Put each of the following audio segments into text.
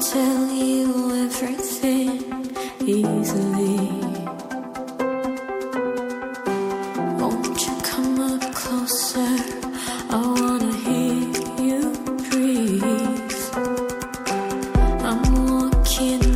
tell you everything easily. Won't you come up closer? I wanna hear you breathe. I'm walking.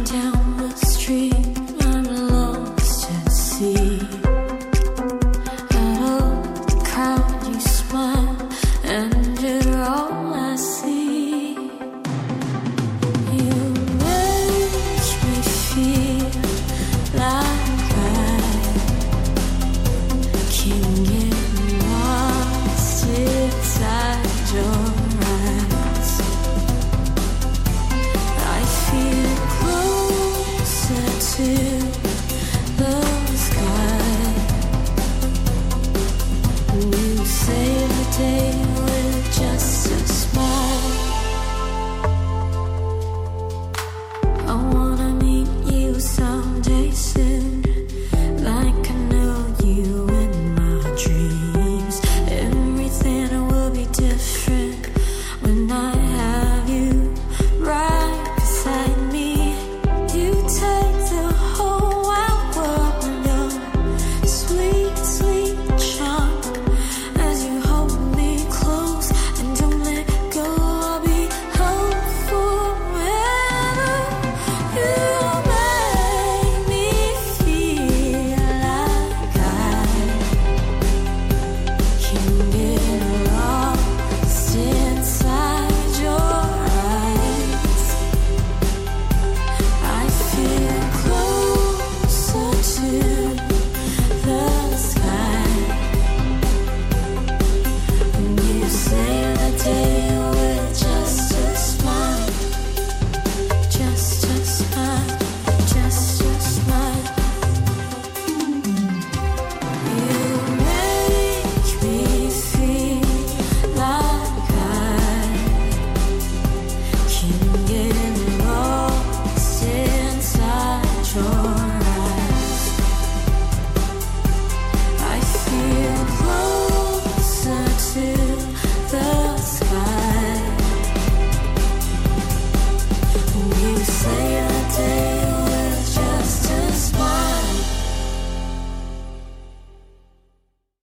Oh.